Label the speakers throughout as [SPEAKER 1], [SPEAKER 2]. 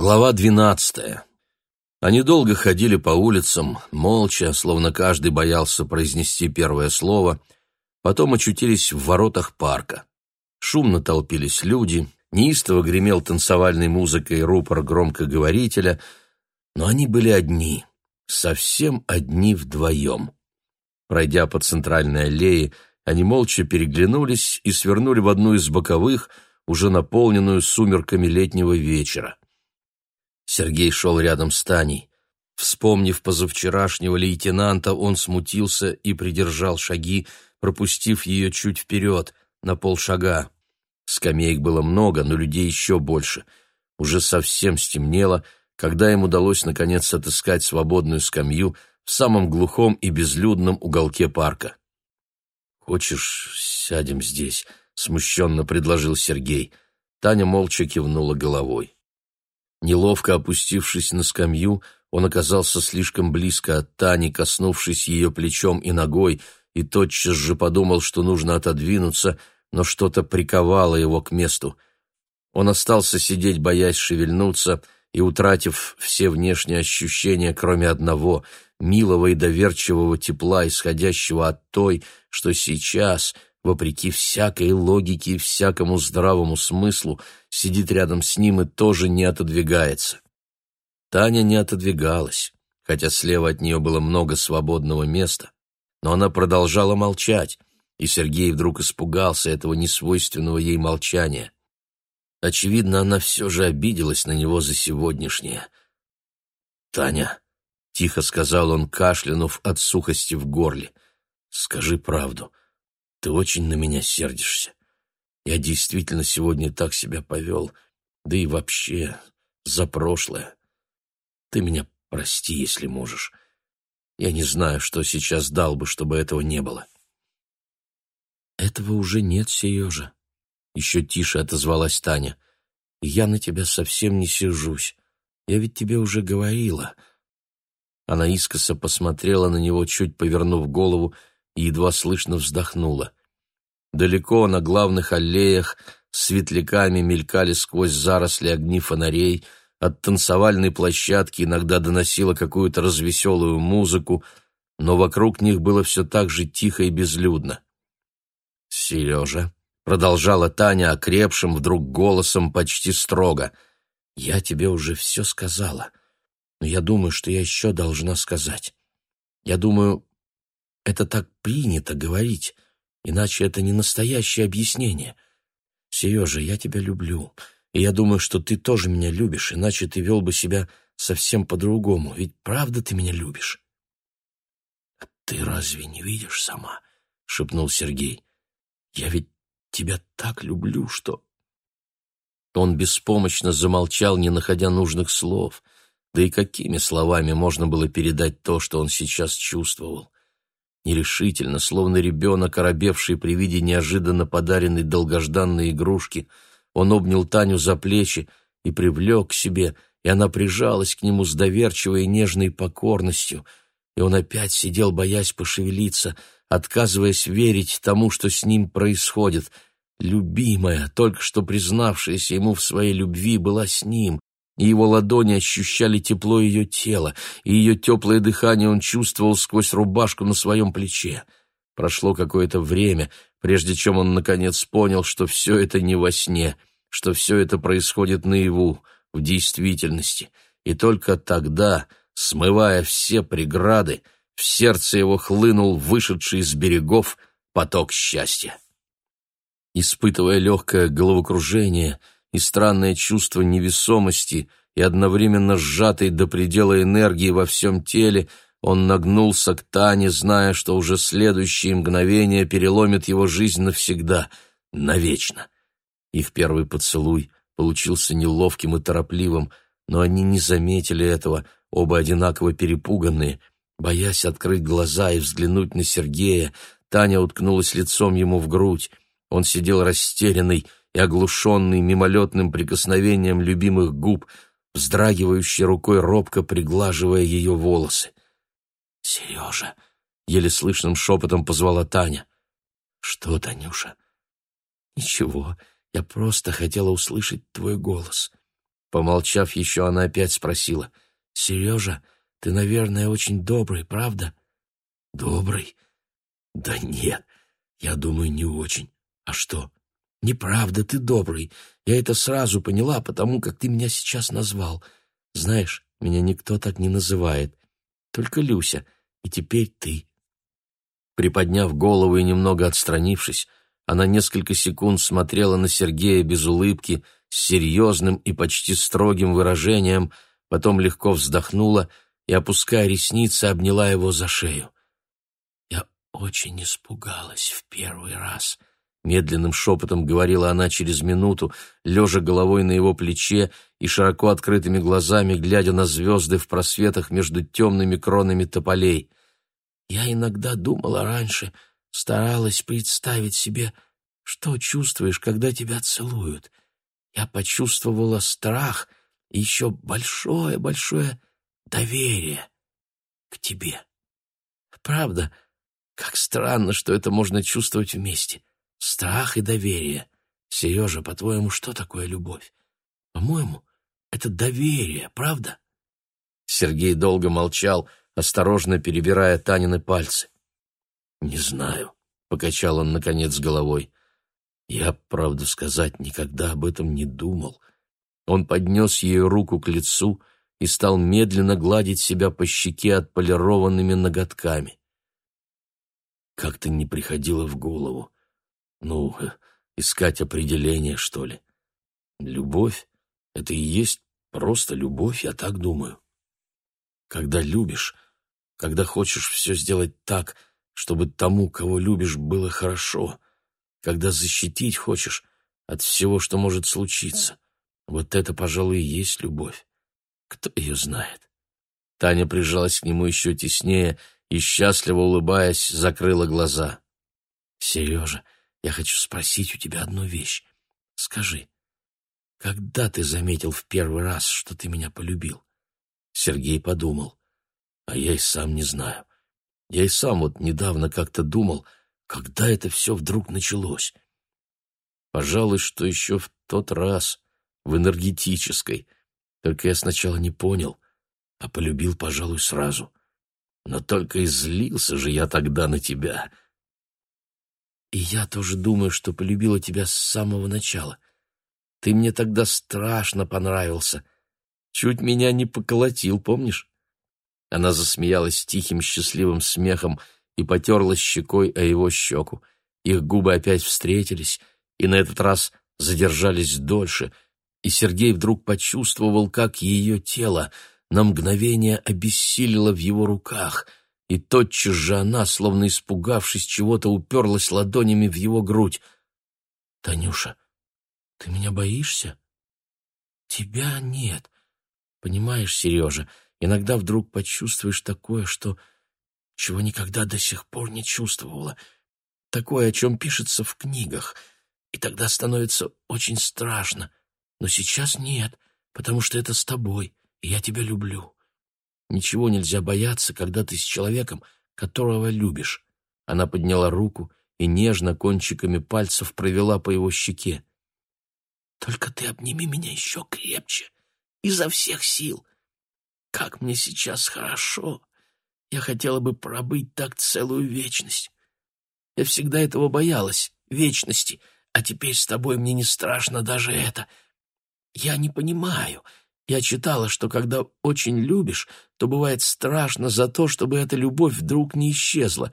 [SPEAKER 1] Глава двенадцатая. Они долго ходили по улицам, молча, словно каждый боялся произнести первое слово, потом очутились в воротах парка. Шумно толпились люди, неистово гремел танцевальной музыкой рупор громкоговорителя, но они были одни, совсем одни вдвоем. Пройдя по центральной аллее, они молча переглянулись и свернули в одну из боковых, уже наполненную сумерками летнего вечера. Сергей шел рядом с Таней. Вспомнив позавчерашнего лейтенанта, он смутился и придержал шаги, пропустив ее чуть вперед, на полшага. Скамеек было много, но людей еще больше. Уже совсем стемнело, когда им удалось наконец отыскать свободную скамью в самом глухом и безлюдном уголке парка. «Хочешь, сядем здесь?» — смущенно предложил Сергей. Таня молча кивнула головой. Неловко опустившись на скамью, он оказался слишком близко от Тани, коснувшись ее плечом и ногой, и тотчас же подумал, что нужно отодвинуться, но что-то приковало его к месту. Он остался сидеть, боясь шевельнуться, и утратив все внешние ощущения, кроме одного — милого и доверчивого тепла, исходящего от той, что сейчас — вопреки всякой логике и всякому здравому смыслу, сидит рядом с ним и тоже не отодвигается. Таня не отодвигалась, хотя слева от нее было много свободного места, но она продолжала молчать, и Сергей вдруг испугался этого несвойственного ей молчания. Очевидно, она все же обиделась на него за сегодняшнее. «Таня», — тихо сказал он, кашлянув от сухости в горле, — «скажи правду». Ты очень на меня сердишься. Я действительно сегодня так себя повел, да и вообще за прошлое. Ты меня прости, если можешь. Я не знаю, что сейчас дал бы, чтобы этого не было. Этого уже нет, Сережа. Еще тише отозвалась Таня. Я на тебя совсем не сижусь. Я ведь тебе уже говорила. Она искоса посмотрела на него, чуть повернув голову, едва слышно вздохнула. Далеко на главных аллеях светляками мелькали сквозь заросли огни фонарей, от танцевальной площадки иногда доносила какую-то развеселую музыку, но вокруг них было все так же тихо и безлюдно. «Сережа», — продолжала Таня окрепшим вдруг голосом почти строго, — «я тебе уже все сказала, но я думаю, что я еще должна сказать. Я думаю, это так принято говорить, иначе это не настоящее объяснение. Сережа, я тебя люблю, и я думаю, что ты тоже меня любишь, иначе ты вел бы себя совсем по-другому, ведь правда ты меня любишь?» «А ты разве не видишь сама?» — шепнул Сергей. «Я ведь тебя так люблю, что...» Он беспомощно замолчал, не находя нужных слов, да и какими словами можно было передать то, что он сейчас чувствовал нерешительно, словно ребенок, оробевший при виде неожиданно подаренной долгожданной игрушки. Он обнял Таню за плечи и привлек к себе, и она прижалась к нему с доверчивой и нежной покорностью. И он опять сидел, боясь пошевелиться, отказываясь верить тому, что с ним происходит. Любимая, только что признавшаяся ему в своей любви, была с ним, и его ладони ощущали тепло ее тела, и ее теплое дыхание он чувствовал сквозь рубашку на своем плече. Прошло какое-то время, прежде чем он наконец понял, что все это не во сне, что все это происходит наяву, в действительности, и только тогда, смывая все преграды, в сердце его хлынул вышедший из берегов поток счастья. Испытывая легкое головокружение, и странное чувство невесомости и одновременно сжатой до предела энергии во всем теле, он нагнулся к Тане, зная, что уже следующее мгновение переломит его жизнь навсегда, навечно. Их первый поцелуй получился неловким и торопливым, но они не заметили этого, оба одинаково перепуганные. Боясь открыть глаза и взглянуть на Сергея, Таня уткнулась лицом ему в грудь. Он сидел растерянный, и оглушенный мимолетным прикосновением любимых губ, вздрагивающей рукой робко приглаживая ее волосы. «Сережа!» — еле слышным шепотом позвала Таня. «Что, Танюша?» «Ничего, я просто хотела услышать твой голос». Помолчав еще, она опять спросила. «Сережа, ты, наверное, очень добрый, правда?» «Добрый? Да нет, я думаю, не очень. А что?» Неправда, ты добрый. Я это сразу поняла, потому как ты меня сейчас назвал. Знаешь, меня никто так не называет. Только Люся. И теперь ты. Приподняв голову и немного отстранившись, она несколько секунд смотрела на Сергея без улыбки, с серьезным и почти строгим выражением, потом легко вздохнула и, опуская ресницы, обняла его за шею. «Я очень испугалась в первый раз», Медленным шепотом говорила она через минуту, лежа головой на его плече и широко открытыми глазами, глядя на звезды в просветах между темными кронами тополей. «Я иногда думала раньше, старалась представить себе, что чувствуешь, когда тебя целуют. Я почувствовала страх и еще большое-большое доверие к тебе. Правда, как странно, что это можно чувствовать вместе» страх и доверие. Сережа, по-твоему, что такое любовь? По-моему, это доверие, правда? Сергей долго молчал, осторожно перебирая Танины пальцы. «Не знаю», — покачал он, наконец, головой. «Я, правду сказать, никогда об этом не думал». Он поднес ей руку к лицу и стал медленно гладить себя по щеке отполированными ноготками. «Как-то не приходило в голову», ну, искать определение, что ли. Любовь — это и есть просто любовь, я так думаю. Когда любишь, когда хочешь все сделать так, чтобы тому, кого любишь, было хорошо, когда защитить хочешь от всего, что может случиться, вот это, пожалуй, и есть любовь. Кто ее знает? Таня прижалась к нему еще теснее и, счастливо улыбаясь, закрыла глаза. «Сережа, я хочу спросить у тебя одну вещь. Скажи, когда ты заметил в первый раз, что ты меня полюбил? Сергей подумал. А я и сам не знаю. Я и сам вот недавно как-то думал, когда это все вдруг началось. Пожалуй, что еще в тот раз, в энергетической. Только я сначала не понял, а полюбил, пожалуй, сразу. Но только и злился же я тогда на тебя, и я тоже думаю, что полюбила тебя с самого начала. Ты мне тогда страшно понравился. Чуть меня не поколотил, помнишь? Она засмеялась тихим счастливым смехом и потерла щекой о его щеку. Их губы опять встретились, и на этот раз задержались дольше, и Сергей вдруг почувствовал, как ее тело на мгновение обессилило в его руках — и тотчас же она, словно испугавшись чего-то, уперлась ладонями в его грудь. «Танюша, ты меня боишься?» «Тебя нет. Понимаешь, Сережа, иногда вдруг почувствуешь такое, что... чего никогда до сих пор не чувствовала. Такое, о чем пишется в книгах. И тогда становится очень страшно. Но сейчас нет, потому что это с тобой, и я тебя люблю». Ничего нельзя бояться, когда ты с человеком, которого любишь. Она подняла руку и нежно кончиками пальцев провела по его щеке. Только ты обними меня еще крепче, изо всех сил. Как мне сейчас хорошо. Я хотела бы пробыть так целую вечность. Я всегда этого боялась, вечности, а теперь с тобой мне не страшно даже это. Я не понимаю, — я читала, что когда очень любишь, то бывает страшно за то, чтобы эта любовь вдруг не исчезла.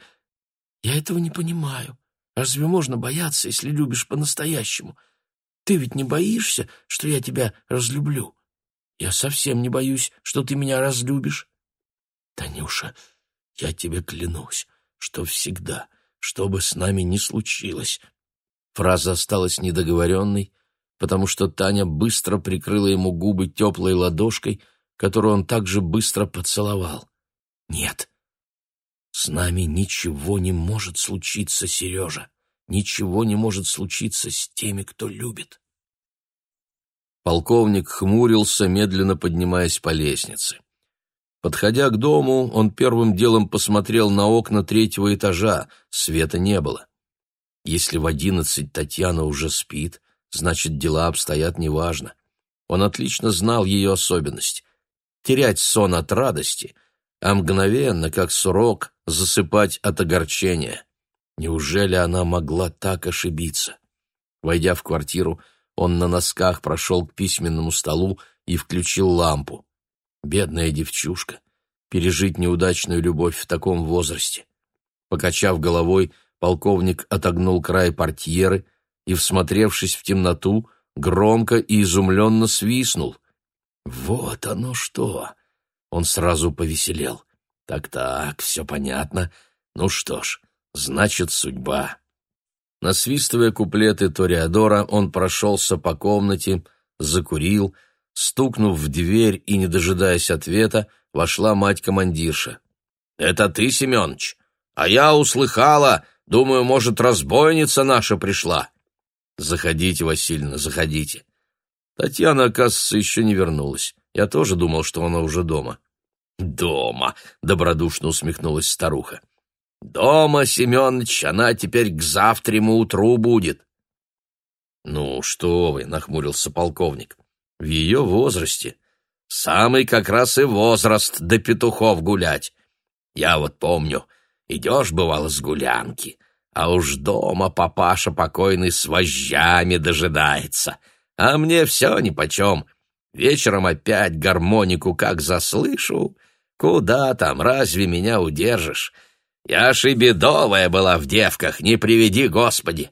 [SPEAKER 1] Я этого не понимаю. Разве можно бояться, если любишь по-настоящему? Ты ведь не боишься, что я тебя разлюблю? Я совсем не боюсь, что ты меня разлюбишь. Танюша, я тебе клянусь, что всегда, что бы с нами ни случилось... Фраза осталась недоговоренной, потому что Таня быстро прикрыла ему губы теплой ладошкой, которую он также быстро поцеловал. «Нет, с нами ничего не может случиться, Сережа. Ничего не может случиться с теми, кто любит». Полковник хмурился, медленно поднимаясь по лестнице. Подходя к дому, он первым делом посмотрел на окна третьего этажа, света не было. Если в одиннадцать Татьяна уже спит, значит, дела обстоят неважно. Он отлично знал ее особенность. Терять сон от радости, а мгновенно, как сурок, засыпать от огорчения. Неужели она могла так ошибиться? Войдя в квартиру, он на носках прошел к письменному столу и включил лампу. Бедная девчушка. Пережить неудачную любовь в таком возрасте. Покачав головой, полковник отогнул край портьеры — и, всмотревшись в темноту, громко и изумленно свистнул. «Вот оно что!» Он сразу повеселел. «Так-так, все понятно. Ну что ж, значит, судьба». Насвистывая куплеты Ториадора, он прошелся по комнате, закурил, стукнув в дверь и, не дожидаясь ответа, вошла мать-командирша. «Это ты, Семенович? А я услыхала, думаю, может, разбойница наша пришла». Заходите, Васильевна, заходите. Татьяна, оказывается, еще не вернулась. Я тоже думал, что она уже дома. Дома, добродушно усмехнулась старуха. Дома, Семенович, она теперь к завтраму утру будет. Ну что вы, нахмурился полковник. В ее возрасте самый как раз и возраст до петухов гулять. Я вот помню, идешь, бывало, с гулянки, а уж дома папаша покойный с вожжами дожидается. А мне все нипочем. Вечером опять гармонику как заслышу. Куда там, разве меня удержишь? Я ж и бедовая была в девках, не приведи, Господи.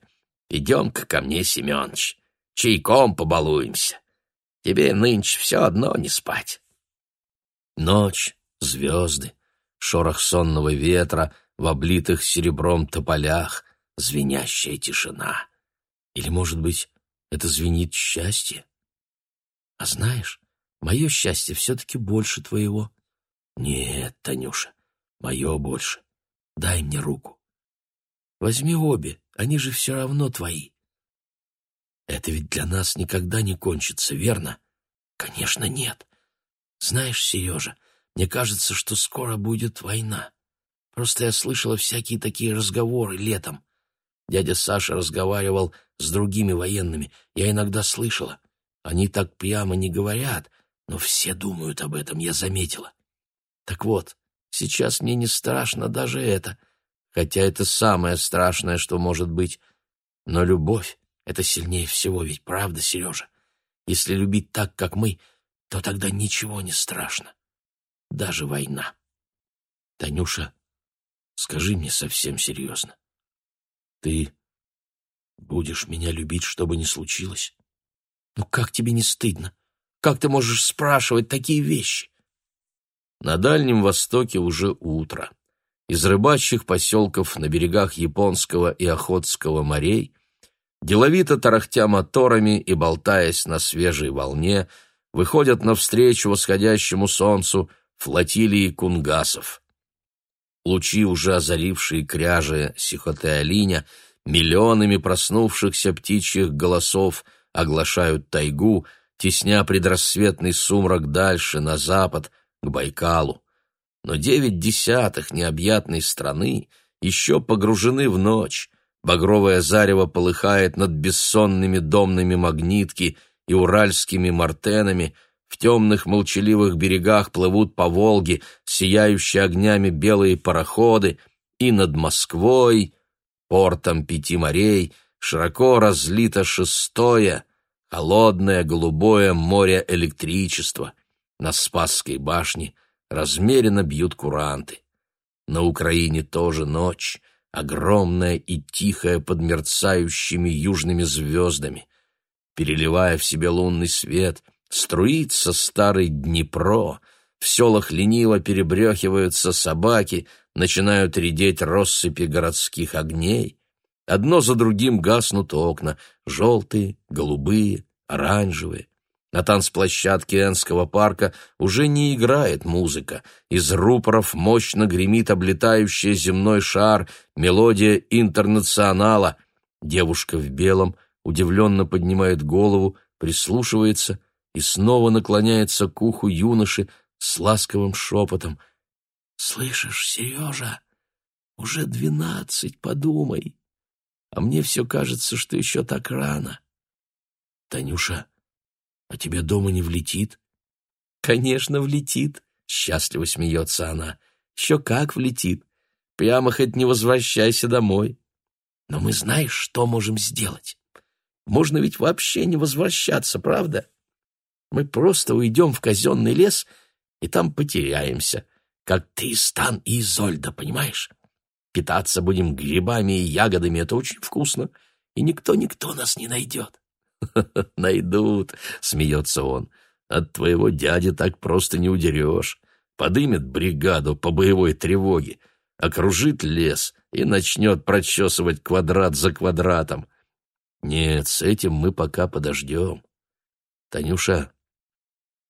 [SPEAKER 1] Идем-ка ко мне, Семенович, чайком побалуемся. Тебе нынче все одно не спать. Ночь, звезды, шорох сонного ветра — в облитых серебром тополях звенящая тишина. Или, может быть, это звенит счастье? А знаешь, мое счастье все-таки больше твоего. Нет, Танюша, мое больше. Дай мне руку. Возьми обе, они же все равно твои. Это ведь для нас никогда не кончится, верно? Конечно, нет. Знаешь, Сережа, мне кажется, что скоро будет война. Просто я слышала всякие такие разговоры летом. Дядя Саша разговаривал с другими военными. Я иногда слышала. Они так прямо не говорят, но все думают об этом, я заметила. Так вот, сейчас мне не страшно даже это, хотя это самое страшное, что может быть. Но любовь — это сильнее всего, ведь правда, Сережа? Если любить так, как мы, то тогда ничего не страшно. Даже война. Танюша Скажи мне совсем серьезно. Ты будешь меня любить, что бы ни случилось? Ну как тебе не стыдно? Как ты можешь спрашивать такие вещи? На Дальнем Востоке уже утро. Из рыбачьих поселков на берегах Японского и Охотского морей, деловито тарахтя моторами и болтаясь на свежей волне, выходят навстречу восходящему солнцу флотилии кунгасов — Лучи уже озарившие кряжи Сихотеолиня, миллионами проснувшихся птичьих голосов оглашают тайгу, тесня предрассветный сумрак дальше, на запад, к Байкалу. Но девять десятых необъятной страны еще погружены в ночь. Багровое зарево полыхает над бессонными домными магнитки и уральскими мартенами — в темных молчаливых берегах плывут по Волге, сияющие огнями белые пароходы, и над Москвой, портом пяти морей, широко разлито шестое, холодное голубое море электричества. На Спасской башне размеренно бьют куранты. На Украине тоже ночь, огромная и тихая под мерцающими южными звездами. Переливая в себе лунный свет — струится старый Днепро, в селах лениво перебрехиваются собаки, начинают редеть россыпи городских огней. Одно за другим гаснут окна, желтые, голубые, оранжевые. На танцплощадке Энского парка уже не играет музыка. Из рупоров мощно гремит облетающий земной шар, мелодия интернационала. Девушка в белом удивленно поднимает голову, прислушивается и снова наклоняется к уху юноши с ласковым шепотом. «Слышишь, Сережа, уже двенадцать, подумай. А мне все кажется, что еще так рано». «Танюша, а тебе дома не влетит?»
[SPEAKER 2] «Конечно, влетит», — счастливо смеется она. «Еще как влетит. Прямо хоть не возвращайся домой. Но мы знаешь, что можем сделать. Можно ведь вообще не возвращаться, правда?» Мы просто уйдем в казенный лес и там потеряемся, как Тристан и Изольда, понимаешь? Питаться будем грибами и ягодами, это очень вкусно, и никто-никто нас не найдет.
[SPEAKER 1] — Найдут, — смеется он. — От твоего дяди так просто не удерешь. Подымет бригаду по боевой тревоге, окружит лес и начнет прочесывать квадрат за квадратом. Нет, с этим мы пока подождем. Танюша,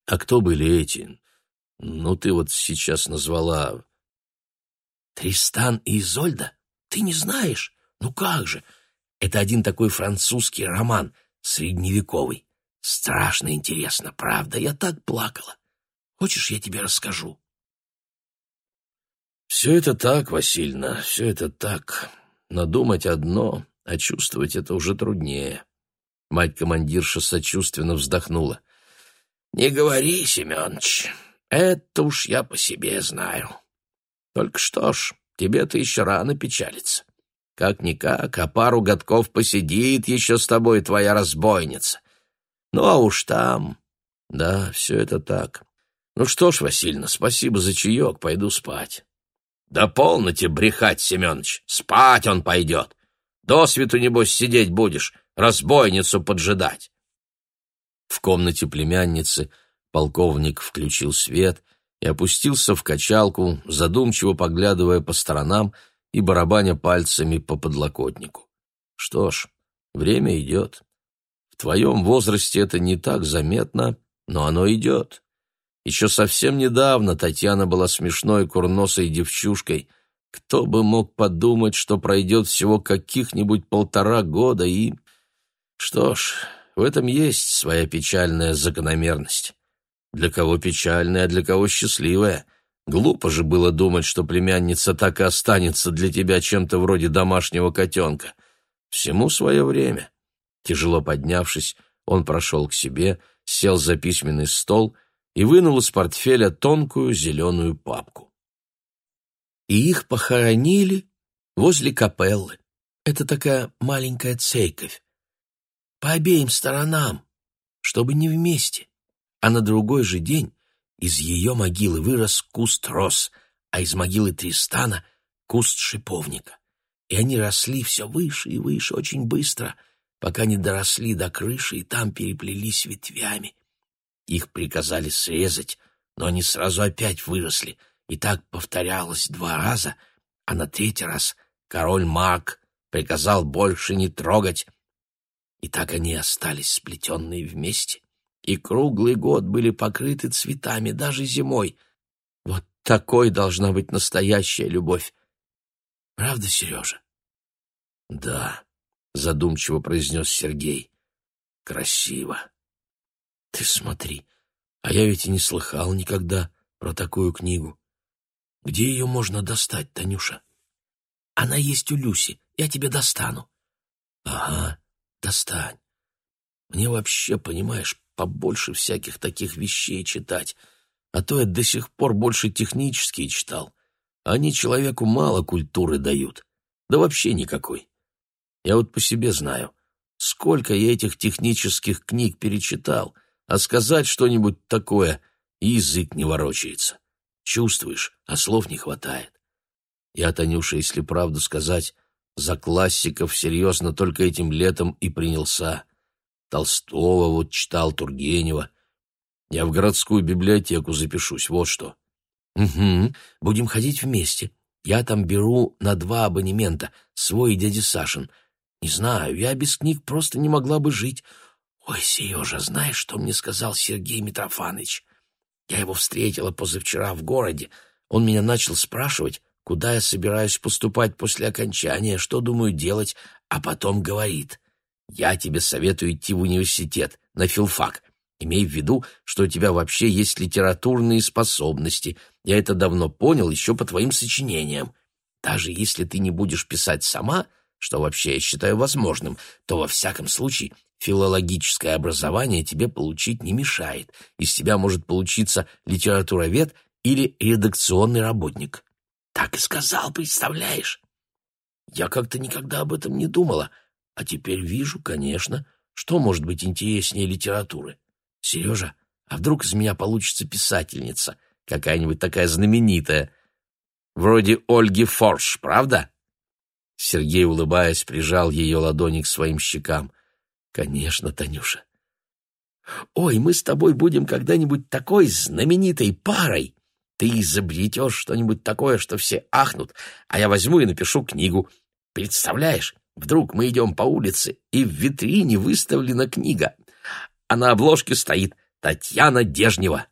[SPEAKER 1] а кто были эти? Ну, ты вот сейчас назвала...
[SPEAKER 2] Тристан и Изольда? Ты не знаешь? Ну как же? Это один такой французский роман, средневековый. Страшно интересно, правда, я так плакала. Хочешь, я тебе расскажу?
[SPEAKER 1] Все это так, Васильна, все это так. Надумать одно, а чувствовать это уже труднее. Мать-командирша сочувственно вздохнула.
[SPEAKER 2] Не говори, Семенович, это уж я по себе знаю. Только что ж, тебе-то еще рано печалиться. Как-никак, а пару годков посидит еще с тобой твоя разбойница. Ну, а уж там... Да, все это так. Ну что ж, Васильевна, спасибо за чаек, пойду спать. Да полноте брехать, Семенович, спать он пойдет. До свету, небось, сидеть будешь, разбойницу поджидать.
[SPEAKER 1] В комнате племянницы полковник включил свет и опустился в качалку, задумчиво поглядывая по сторонам и барабаня пальцами по подлокотнику. Что ж, время идет. В твоем возрасте это не так заметно, но оно идет. Еще совсем недавно Татьяна была смешной курносой девчушкой. Кто бы мог подумать, что пройдет всего каких-нибудь полтора года и... Что ж, в этом есть своя печальная закономерность. Для кого печальная, для кого счастливая. Глупо же было думать, что племянница так и останется для тебя чем-то вроде домашнего котенка. Всему свое время. Тяжело поднявшись, он прошел к себе, сел за письменный стол и вынул из портфеля тонкую зеленую папку.
[SPEAKER 2] И их похоронили возле капеллы. Это такая маленькая церковь по обеим сторонам, чтобы не вместе. А на другой же день из ее могилы вырос куст роз, а из могилы Тристана — куст шиповника. И они росли все выше и выше очень быстро, пока не доросли до крыши и там переплелись ветвями. Их приказали срезать, но они сразу опять выросли, и так повторялось два раза, а на третий раз король Маг приказал больше не трогать, и так они остались сплетенные вместе, и круглый год были покрыты цветами даже зимой. Вот такой должна быть настоящая любовь. Правда, Сережа?
[SPEAKER 1] — Да, — задумчиво произнес Сергей. — Красиво.
[SPEAKER 2] — Ты смотри, а я ведь и не слыхал никогда про такую книгу. Где ее можно достать, Танюша? — Она есть у Люси, я тебе достану.
[SPEAKER 1] — Ага, Достань. Мне вообще, понимаешь, побольше всяких таких вещей читать, а то я до сих пор больше технические читал. Они человеку мало культуры дают, да вообще никакой. Я вот по себе знаю, сколько я этих технических книг перечитал, а сказать что-нибудь такое язык не ворочается. Чувствуешь, а слов не хватает. Я, Танюша, если правду сказать, за классиков серьезно только этим летом и принялся. Толстого вот читал, Тургенева. Я в городскую библиотеку запишусь, вот что.
[SPEAKER 2] Угу, будем ходить вместе. Я там беру на два абонемента, свой и дяди Сашин. Не знаю, я без книг просто не могла бы жить. Ой, Сережа, знаешь, что мне сказал Сергей Митрофанович? Я его встретила позавчера в городе. Он меня начал спрашивать, куда я собираюсь поступать после окончания, что думаю делать, а потом говорит. Я тебе советую идти в университет, на филфак. Имей в виду, что у тебя вообще есть литературные способности. Я это давно понял еще по твоим сочинениям. Даже если ты не будешь писать сама, что вообще я считаю возможным, то во всяком случае филологическое образование тебе получить не мешает. Из тебя может получиться литературовед или редакционный работник. Так и сказал, представляешь? Я как-то никогда об этом не думала, а теперь вижу, конечно, что может быть интереснее литературы. Сережа, а вдруг из меня получится писательница, какая-нибудь такая знаменитая, вроде Ольги Форш, правда?» Сергей, улыбаясь, прижал ее ладони к своим щекам. «Конечно, Танюша. Ой, мы с тобой будем когда-нибудь такой знаменитой парой!» ты изобретешь что-нибудь такое, что все ахнут, а я возьму и напишу книгу. Представляешь, вдруг мы идем по улице, и в витрине выставлена книга, а на обложке стоит Татьяна Дежнева.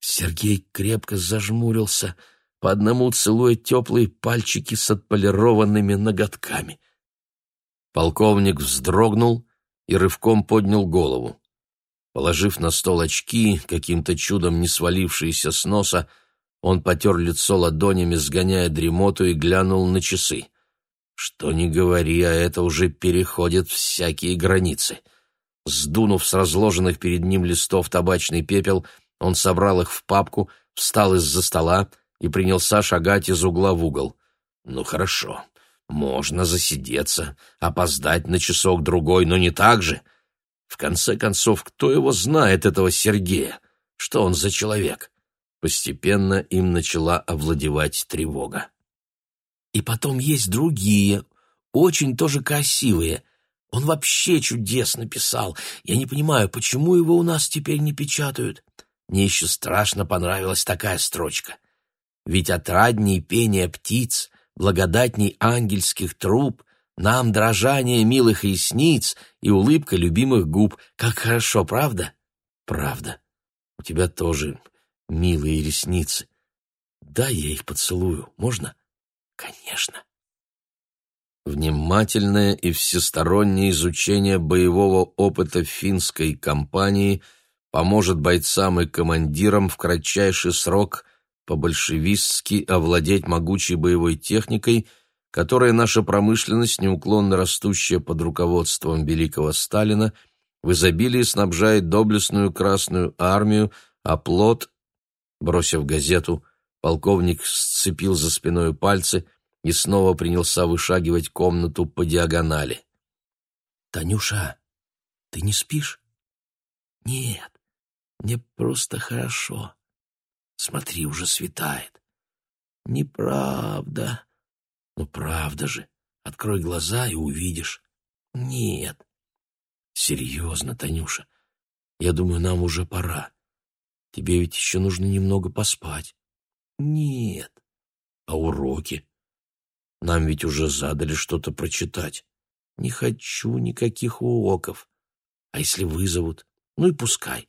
[SPEAKER 2] Сергей крепко зажмурился, по одному целуя теплые пальчики с отполированными ноготками. Полковник вздрогнул и рывком поднял голову. Положив на стол очки, каким-то чудом не свалившиеся с носа, он потер лицо ладонями, сгоняя дремоту, и глянул на часы. Что ни говори, а это уже переходит всякие границы. Сдунув с разложенных перед ним листов табачный пепел, он собрал их в папку, встал из-за стола и принялся шагать из угла в угол. «Ну хорошо, можно засидеться, опоздать на часок-другой, но не так же!» В конце концов, кто его знает, этого Сергея? Что он за человек? Постепенно им начала овладевать тревога. И потом есть другие, очень тоже красивые. Он вообще чудесно писал. Я не понимаю, почему его у нас теперь не печатают. Мне еще страшно понравилась такая строчка. Ведь отрадней пения птиц, благодатней ангельских труб, нам дрожание милых ресниц и улыбка любимых губ. Как хорошо, правда? Правда. У тебя тоже милые ресницы. Дай я их поцелую. Можно? Конечно. Внимательное и всестороннее изучение боевого опыта финской компании поможет бойцам и командирам в кратчайший срок по-большевистски овладеть могучей боевой техникой – которое наша промышленность, неуклонно растущая под руководством великого Сталина, в изобилии снабжает доблестную Красную армию, а плод, бросив газету, полковник сцепил за спиной пальцы и снова принялся вышагивать комнату по диагонали. «Танюша, ты не спишь?» «Нет, мне просто хорошо. Смотри, уже светает». «Неправда», ну правда же, открой глаза и увидишь. Нет. Серьезно, Танюша, я думаю, нам уже пора. Тебе ведь еще нужно немного поспать. Нет. А уроки? Нам ведь уже задали что-то прочитать. Не хочу никаких уроков. А если вызовут? Ну и пускай.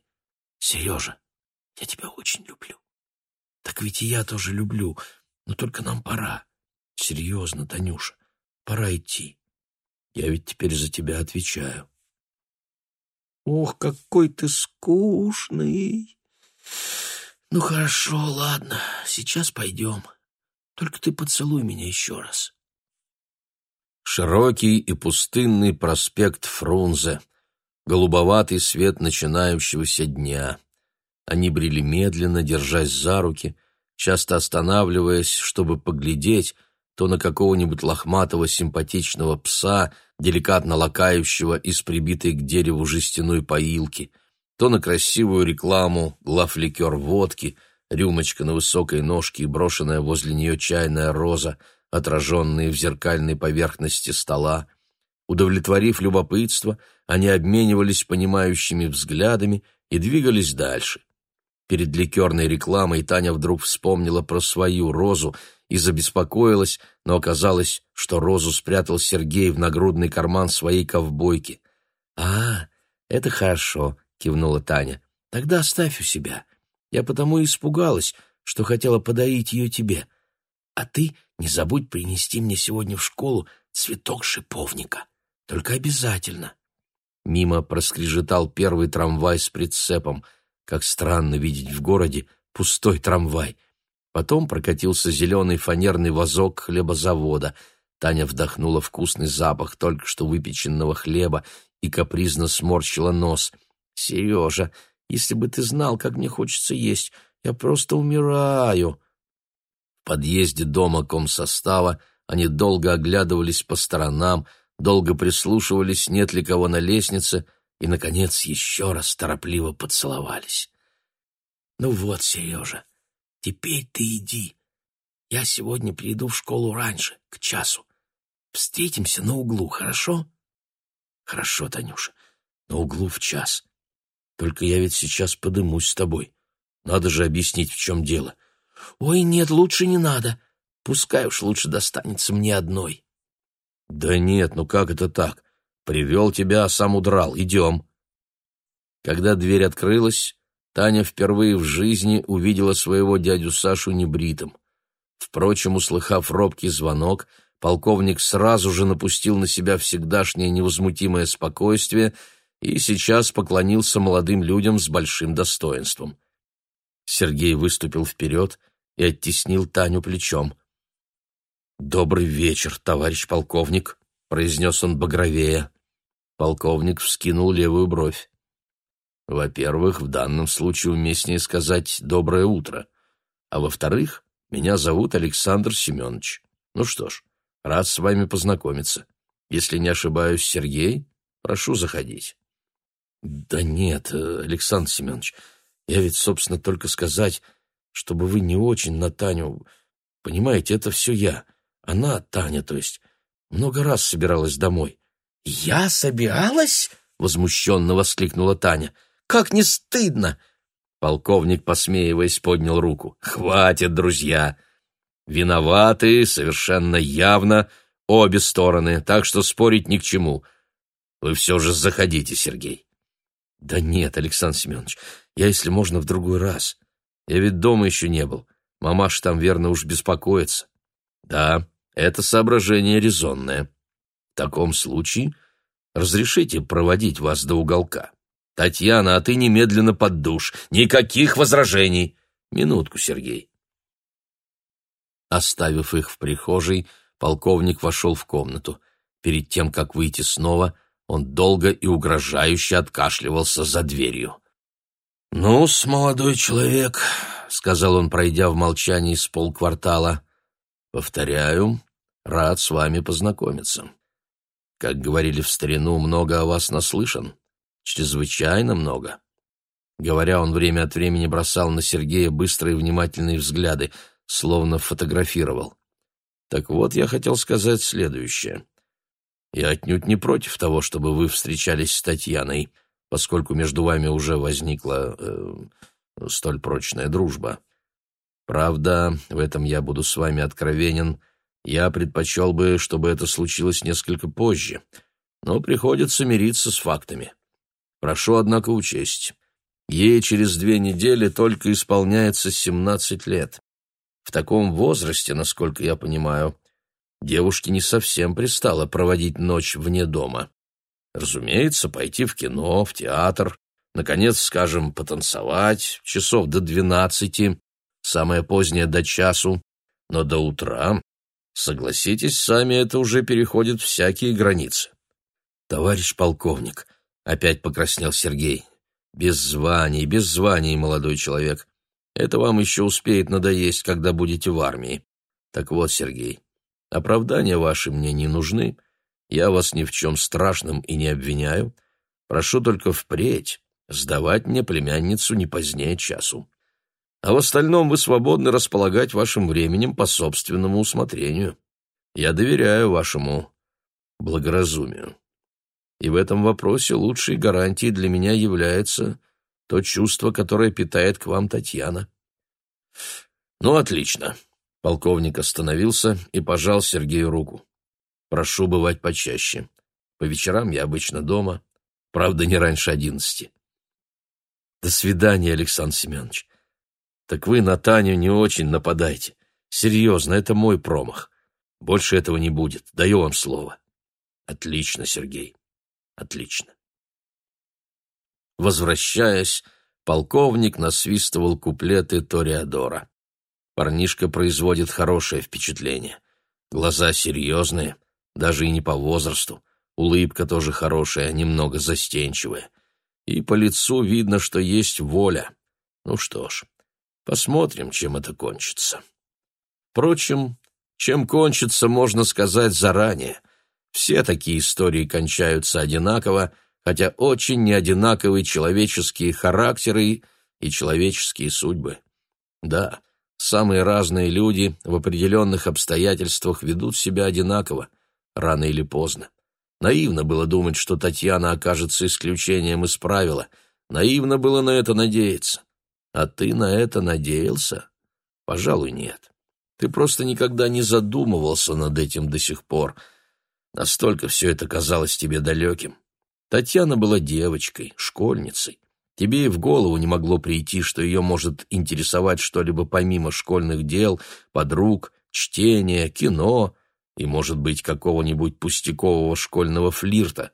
[SPEAKER 2] Сережа, я тебя очень люблю. Так ведь и я тоже люблю, но только нам пора. Серьезно, Танюша, пора идти. Я ведь теперь за тебя отвечаю. Ох, какой ты скучный. Ну хорошо, ладно, сейчас пойдем. Только ты поцелуй меня еще раз. Широкий и пустынный проспект Фрунзе, голубоватый свет начинающегося дня. Они брели медленно, держась за руки, часто останавливаясь, чтобы поглядеть, то на какого-нибудь лохматого симпатичного пса, деликатно лакающего из прибитой к дереву жестяной поилки, то на красивую рекламу лафликер водки, рюмочка на высокой ножке и брошенная возле нее чайная роза, отраженные в зеркальной поверхности стола. Удовлетворив любопытство, они обменивались понимающими взглядами и двигались дальше. Перед ликерной рекламой Таня вдруг вспомнила про свою розу — и забеспокоилась, но оказалось, что розу спрятал Сергей в нагрудный карман своей ковбойки. «А, это хорошо», — кивнула Таня. «Тогда оставь у себя. Я потому и испугалась, что хотела подарить ее тебе. А ты не забудь принести мне сегодня в школу цветок шиповника. Только обязательно». Мимо проскрежетал первый трамвай с прицепом. Как странно видеть в городе пустой трамвай — Потом прокатился зеленый фанерный вазок хлебозавода.
[SPEAKER 1] Таня вдохнула вкусный запах только что выпеченного хлеба и капризно сморщила нос. «Сережа, если бы ты знал, как мне хочется есть, я просто умираю!» В подъезде дома комсостава они долго оглядывались по сторонам, долго прислушивались, нет ли кого на лестнице, и, наконец, еще раз торопливо поцеловались. «Ну вот, Сережа, Теперь ты иди. Я сегодня приду в школу раньше, к часу. Встретимся на углу, хорошо? Хорошо, Танюша, на углу в час. Только я ведь сейчас подымусь с тобой. Надо же объяснить, в чем дело. Ой, нет, лучше не надо. Пускай уж лучше достанется мне одной. Да нет, ну как это так? Привел тебя, а сам удрал. Идем. Когда дверь открылась, Таня впервые в жизни увидела своего дядю Сашу небритым. Впрочем, услыхав робкий звонок, полковник сразу же напустил на себя всегдашнее невозмутимое спокойствие и сейчас поклонился молодым людям с большим достоинством. Сергей выступил вперед и оттеснил Таню плечом. «Добрый вечер, товарищ полковник», — произнес он багровее. Полковник вскинул левую бровь. Во-первых, в данном случае уместнее сказать «доброе утро». А во-вторых, меня зовут Александр Семенович. Ну что ж, рад с вами познакомиться. Если не ошибаюсь, Сергей, прошу заходить. Да нет, э, Александр Семенович, я ведь, собственно, только сказать, чтобы вы не очень на Таню... Понимаете, это все я. Она, Таня, то есть, много раз собиралась домой. «Я собиралась?» — возмущенно воскликнула Таня. — как не стыдно!» Полковник, посмеиваясь, поднял руку. «Хватит, друзья! Виноваты совершенно явно обе стороны, так что спорить ни к чему. Вы все же заходите, Сергей». «Да нет, Александр Семенович, я, если можно, в другой раз. Я ведь дома еще не был. Мамаша там, верно, уж беспокоится». «Да, это соображение резонное. В таком случае разрешите проводить вас до уголка». «Татьяна, а ты немедленно под душ. Никаких возражений!» «Минутку, Сергей!» Оставив их в прихожей, полковник вошел в комнату. Перед тем, как выйти снова, он долго и угрожающе откашливался за дверью. «Ну-с, молодой человек», — сказал он, пройдя в молчании с полквартала, — «повторяю, рад с вами познакомиться. Как говорили в старину, много о вас наслышан чрезвычайно много. Говоря, он время от времени бросал на Сергея быстрые внимательные взгляды, словно фотографировал. Так вот, я хотел сказать следующее. Я отнюдь не против того, чтобы вы встречались с Татьяной, поскольку между вами уже возникла э, столь прочная дружба. Правда, в этом я буду с вами откровенен, я предпочел бы, чтобы это случилось несколько позже, но приходится мириться с фактами. Прошу, однако, учесть. Ей через две недели только исполняется 17 лет. В таком возрасте, насколько я понимаю, девушке не совсем пристало проводить ночь вне дома. Разумеется, пойти в кино, в театр, наконец, скажем, потанцевать, часов до двенадцати, самое позднее до часу, но до утра, согласитесь, сами это уже переходит всякие границы. Товарищ полковник, Опять покраснел Сергей. Без званий, без званий, молодой человек. Это вам еще успеет надоесть, когда будете в армии. Так вот, Сергей, оправдания ваши мне не нужны. Я вас ни в чем страшном и не обвиняю. Прошу только впредь сдавать мне племянницу не позднее часу. А в остальном вы свободны располагать вашим временем по собственному усмотрению. Я доверяю вашему благоразумию. И в этом вопросе лучшей гарантией для меня является то чувство, которое питает к вам Татьяна. Ну, отлично. Полковник остановился и пожал Сергею руку. Прошу бывать почаще. По вечерам я обычно дома, правда, не раньше одиннадцати. До свидания, Александр Семенович. Так вы на Таню не очень нападайте. Серьезно, это мой промах. Больше этого не будет, даю вам слово. Отлично, Сергей. Отлично. Возвращаясь, полковник насвистывал куплеты Ториадора. Парнишка производит хорошее впечатление. Глаза серьезные, даже и не по возрасту. Улыбка тоже хорошая, немного застенчивая. И по лицу видно, что есть воля. Ну что ж, посмотрим, чем это кончится. Впрочем, чем кончится, можно сказать заранее. Все такие истории кончаются одинаково, хотя очень неодинаковы человеческие характеры и человеческие судьбы. Да, самые разные люди в определенных обстоятельствах ведут себя одинаково, рано или поздно. Наивно было думать, что Татьяна окажется исключением из правила. Наивно было на это надеяться. А ты на это надеялся? Пожалуй, нет. Ты просто никогда не задумывался над этим до сих пор — Настолько все это казалось тебе далеким. Татьяна была девочкой, школьницей. Тебе и в голову не могло прийти, что ее может интересовать что-либо помимо школьных дел, подруг, чтения, кино и, может быть, какого-нибудь пустякового школьного флирта.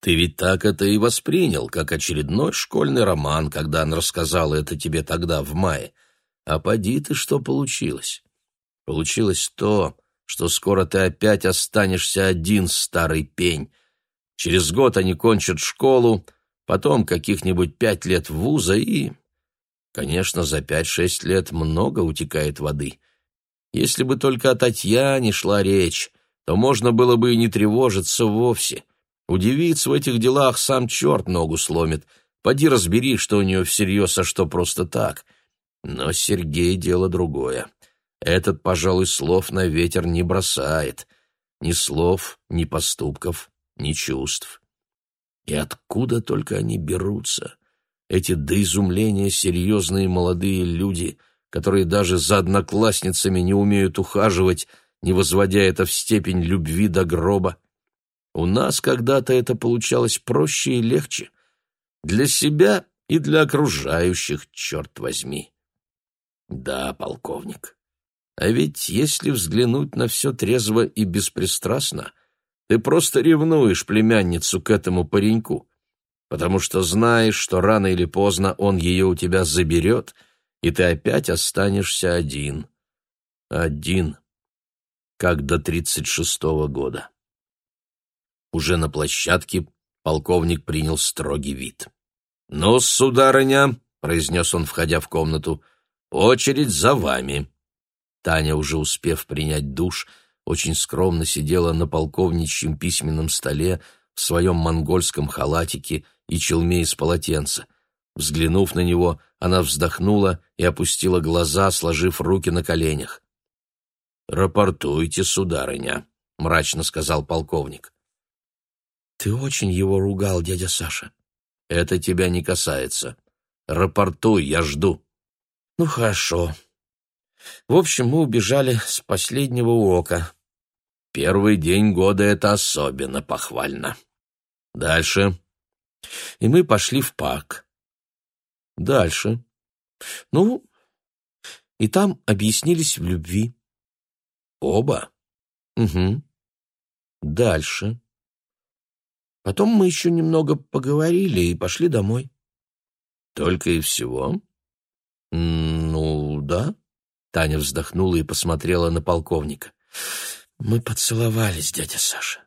[SPEAKER 1] Ты ведь так это и воспринял, как очередной школьный роман, когда она рассказала это тебе тогда, в мае. А поди ты, что получилось. Получилось то, что скоро ты опять останешься один, старый пень. Через год они кончат школу, потом каких-нибудь пять лет вуза и... Конечно, за пять-шесть лет много утекает воды. Если бы только о Татьяне шла речь, то можно было бы и не тревожиться вовсе. Удивиться в этих делах сам черт ногу сломит. Поди разбери, что у нее всерьез, а что просто так. Но Сергей дело другое. Этот, пожалуй, слов на ветер не бросает. Ни слов, ни поступков, ни чувств. И откуда только они берутся? Эти до изумления серьезные молодые люди, которые даже за одноклассницами не умеют ухаживать, не возводя это в степень любви до гроба. У нас когда-то это получалось проще и легче. Для себя и для окружающих, черт возьми. Да, полковник, а ведь если взглянуть на все трезво и беспристрастно, ты просто ревнуешь племянницу к этому пареньку, потому что знаешь, что рано или поздно он ее у тебя заберет, и ты опять останешься один. Один. Как до тридцать шестого года. Уже на площадке полковник принял строгий вид. «Ну, сударыня», — произнес он, входя в комнату, — «очередь за вами». Таня уже успев принять душ, очень скромно сидела на полковничьем письменном столе в своем монгольском халатике и челме из полотенца. Взглянув на него, она вздохнула и опустила глаза, сложив руки на коленях. «Рапортуйте, сударыня», — мрачно сказал полковник.
[SPEAKER 2] «Ты очень его ругал, дядя Саша».
[SPEAKER 1] «Это тебя не касается. Рапортуй, я жду».
[SPEAKER 2] «Ну хорошо», в общем, мы убежали с последнего урока.
[SPEAKER 1] Первый день года это особенно похвально. Дальше.
[SPEAKER 2] И мы пошли в парк.
[SPEAKER 1] Дальше.
[SPEAKER 2] Ну, и там объяснились в любви.
[SPEAKER 1] Оба.
[SPEAKER 2] Угу.
[SPEAKER 1] Дальше.
[SPEAKER 2] Потом мы еще немного поговорили и пошли домой.
[SPEAKER 1] Только и всего?
[SPEAKER 2] Ну, да.
[SPEAKER 1] Таня вздохнула и посмотрела на полковника.
[SPEAKER 2] «Мы поцеловались, дядя Саша».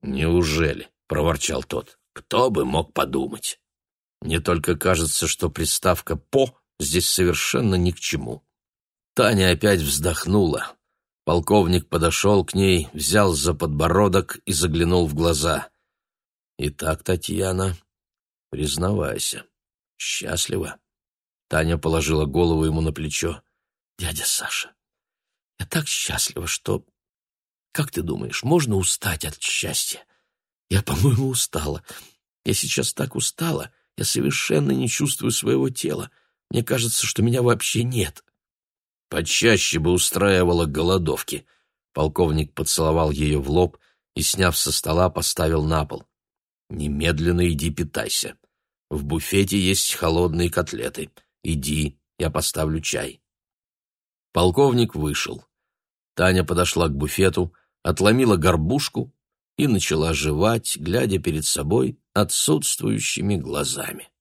[SPEAKER 1] «Неужели?» — проворчал тот. «Кто бы мог подумать?» «Мне только кажется, что приставка «по» здесь совершенно ни к чему». Таня опять вздохнула. Полковник подошел к ней, взял за подбородок и заглянул в глаза. «Итак, Татьяна, признавайся, счастлива?» Таня положила голову ему на плечо.
[SPEAKER 2] Дядя Саша, я так счастлива, что... Как ты думаешь, можно устать от счастья? Я, по-моему, устала. Я сейчас так устала, я совершенно не чувствую своего тела. Мне кажется, что меня вообще нет.
[SPEAKER 1] Почаще бы устраивала голодовки. Полковник поцеловал ее в лоб и, сняв со стола, поставил на пол. Немедленно иди питайся. В буфете есть холодные котлеты. Иди, я поставлю чай. Полковник вышел. Таня подошла к буфету, отломила горбушку и начала жевать, глядя перед собой отсутствующими глазами.